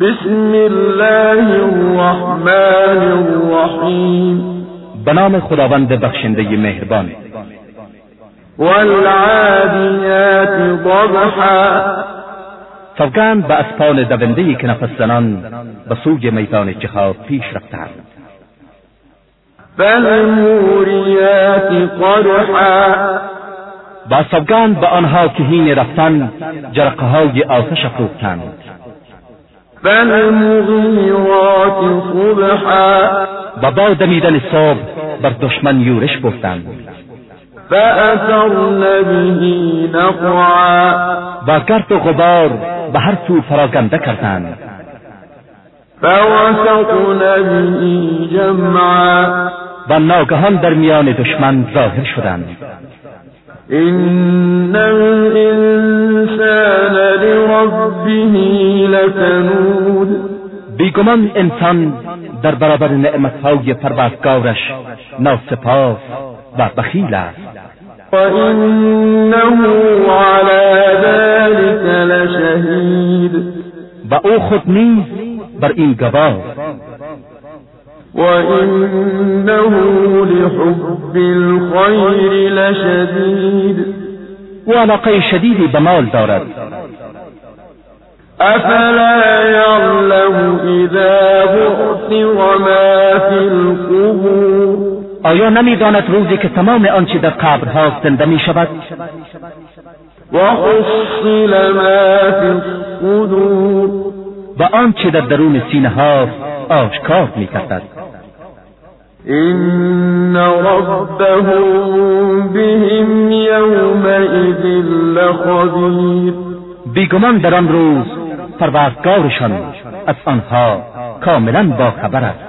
بسم الله الرحمن الرحیم به نام خداوند بخشنده مهربان. والعادیات ضبحا. سوگند به اسپان دوندهای که نفس زنان به سوی میدان جهاد پیش رفتند فالموریات قدحا با سوگند به آنها که هین رفتن جرقه های آتش افروختند. فالمغیرات صبحا. و با دمیدن صبح بر دشمن یورش بردند فأثرن به نقعا. و گرد و غبار به هر سو فراگنده کردند. فوسطن به جمعا. و ناگهان در میان دشمن ظاهر شدند. إن الإنسان لربه لكنود بیگمان انسان در برابر نعمتهای پروردگارش ناسپاس و بخیل است. وإنه على ذلك لشهید. و او خود نیز بر این گواه وإنه لحب الخير لشديد و علاقه شدیدی به مال دارد. أفلا يعلم إذا بعثر ما في القبور؟ آیا نمی‌داند روزی که تمام آنچه در قبرها زنده می شود وحصل ما في الصدور و آنچه در درون سینه ها آشکار می کردد إن ربهم بهم يومئذ لخبير. بیگمان در آن روز پروردگارشان از آنها کاملا باخبر است.